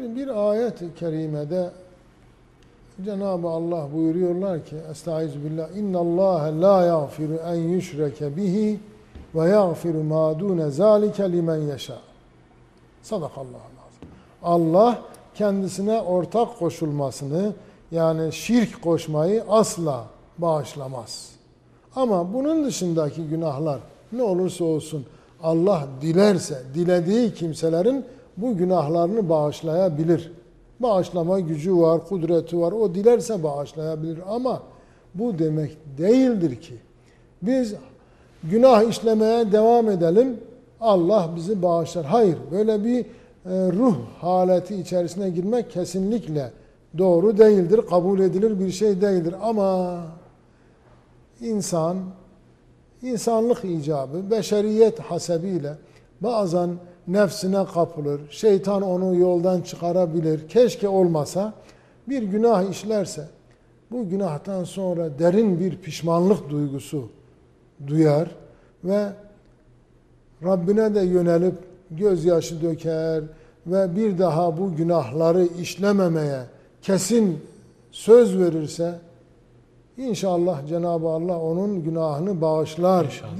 Şimdi bir ayet-i kerimede Cenab-ı Allah buyuruyorlar ki Estaizu billah İnna Allah la yaghfiru en yushreke bihi ve yaghfiru ma dune zalike limen yasha. Sadakallahu lazım. Allah kendisine ortak koşulmasını yani şirk koşmayı asla bağışlamaz. Ama bunun dışındaki günahlar ne olursa olsun Allah dilerse dilediği kimselerin bu günahlarını bağışlayabilir. Bağışlama gücü var, kudreti var. O dilerse bağışlayabilir ama bu demek değildir ki biz günah işlemeye devam edelim. Allah bizi bağışlar. Hayır, böyle bir e, ruh haleti içerisine girmek kesinlikle doğru değildir, kabul edilir bir şey değildir. Ama insan, insanlık icabı, beşeriyet hasebiyle bazen nefsine kapılır, şeytan onu yoldan çıkarabilir. Keşke olmasa bir günah işlerse bu günahtan sonra derin bir pişmanlık duygusu duyar ve Rabbine de yönelip gözyaşı döker ve bir daha bu günahları işlememeye kesin söz verirse inşallah Cenab-ı Allah onun günahını bağışlar. İnşallah.